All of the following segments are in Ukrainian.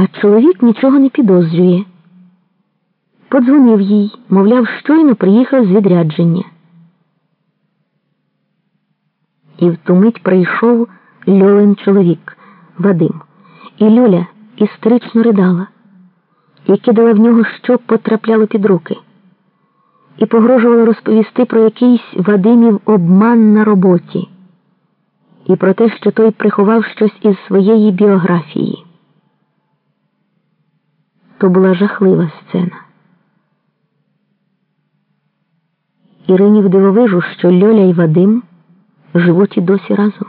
А чоловік нічого не підозрює. Подзвонив їй, мовляв, щойно приїхав з відрядження. І в ту мить прийшов Льолин чоловік Вадим, і Люля істерично ридала, і кидала в нього, що потрапляло під руки, і погрожувала розповісти про якийсь Вадимів обман на роботі, і про те, що той приховав щось із своєї біографії. То була жахлива сцена. Ірині вдивовижу, що Льоля і Вадим живуть і досі разом.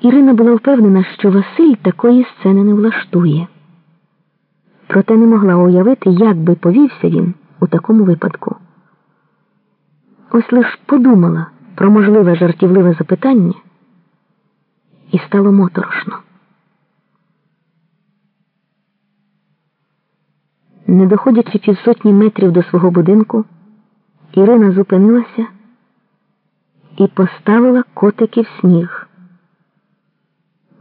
Ірина була впевнена, що Василь такої сцени не влаштує, проте не могла уявити, як би повівся він у такому випадку. Ось лиш подумала про можливе жартівливе запитання, і стало моторошно. Не доходячи півсотні метрів до свого будинку, Ірина зупинилася і поставила котики в сніг.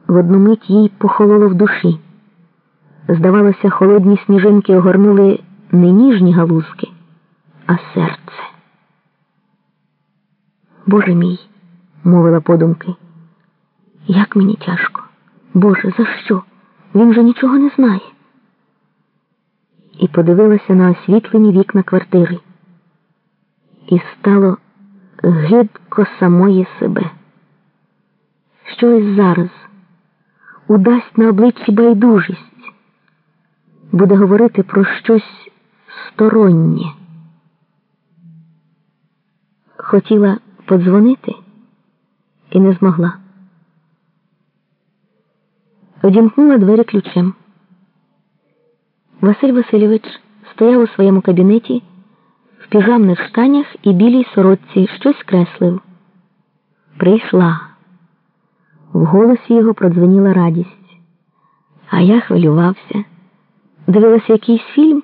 В одну мить їй похололо в душі. Здавалося, холодні сніжинки огорнули не ніжні галузки, а серце. Боже мій, мовила подумки, як мені тяжко. Боже, за що? Він же нічого не знає. І подивилася на освітлені вікна квартири. І стало гидко самої себе. Щось зараз удасть на обличчі байдужість, буде говорити про щось стороннє. Хотіла подзвонити і не змогла. Одімкнула двері ключем. Василь Васильович стояв у своєму кабінеті в піжамних штанях і білій сорочці щось креслив. Прийшла. В голосі його продзвеніла радість. А я хвилювався, дивилася якийсь фільм.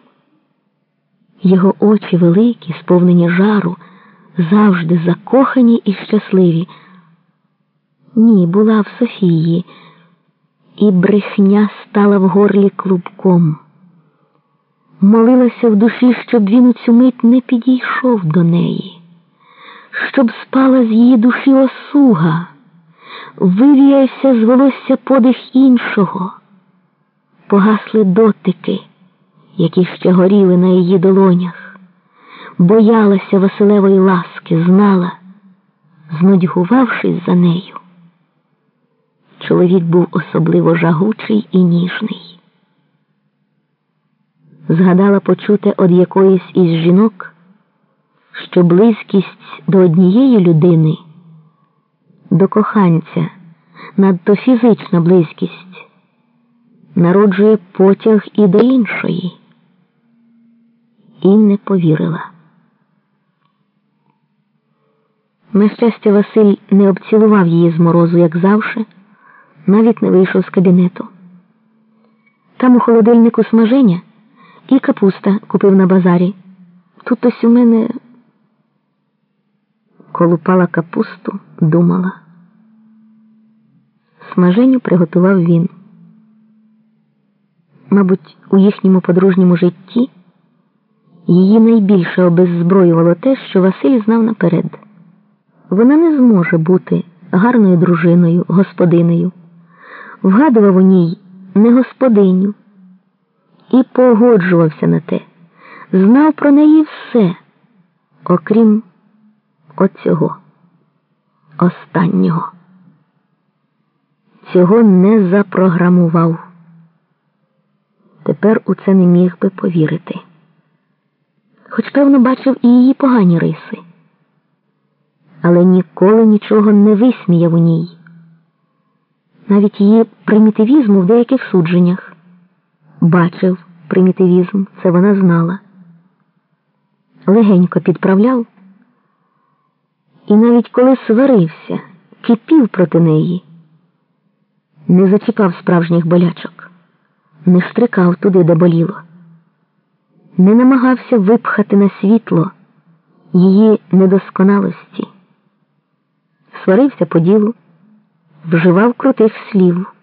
Його очі великі, сповнені жару, завжди закохані і щасливі. Ні, була в Софії, і брехня стала в горлі клубком. Молилася в душі, щоб він у цю мить не підійшов до неї, щоб спала з її душі осуга вивіявся з волосся подих іншого, погасли дотики, які ще горіли на її долонях, боялася Василевої ласки, знала, знудьгувавшись за нею. Чоловік був особливо жагучий і ніжний. Згадала почути од якоїсь із жінок, що близькість до однієї людини до коханця, надто фізична близькість, народжує потяг і до іншої, і не повірила. На щастя, Василь не обцілував її з морозу, як завше, навіть не вийшов з кабінету. Там у холодильнику смаження і капуста купив на базарі. Тут ось у мене колупала капусту, думала. Смаженю приготував він. Мабуть, у їхньому подружньому житті її найбільше обеззброювало те, що Василь знав наперед. Вона не зможе бути гарною дружиною, господинею. Вгадував у ній не господиню і погоджувався на те, знав про неї все, окрім оцього останнього. Цього не запрограмував. Тепер у це не міг би повірити. Хоч, певно, бачив і її погані риси, але ніколи нічого не висміяв у ній, навіть її примітивізму в деяких судженнях. Бачив примітивізм, це вона знала. Легенько підправляв. І навіть коли сварився, кипів проти неї, не зачіпав справжніх болячок, не штрикав туди, де боліло, не намагався випхати на світло її недосконалості, сварився по ділу, вживав крутих слів.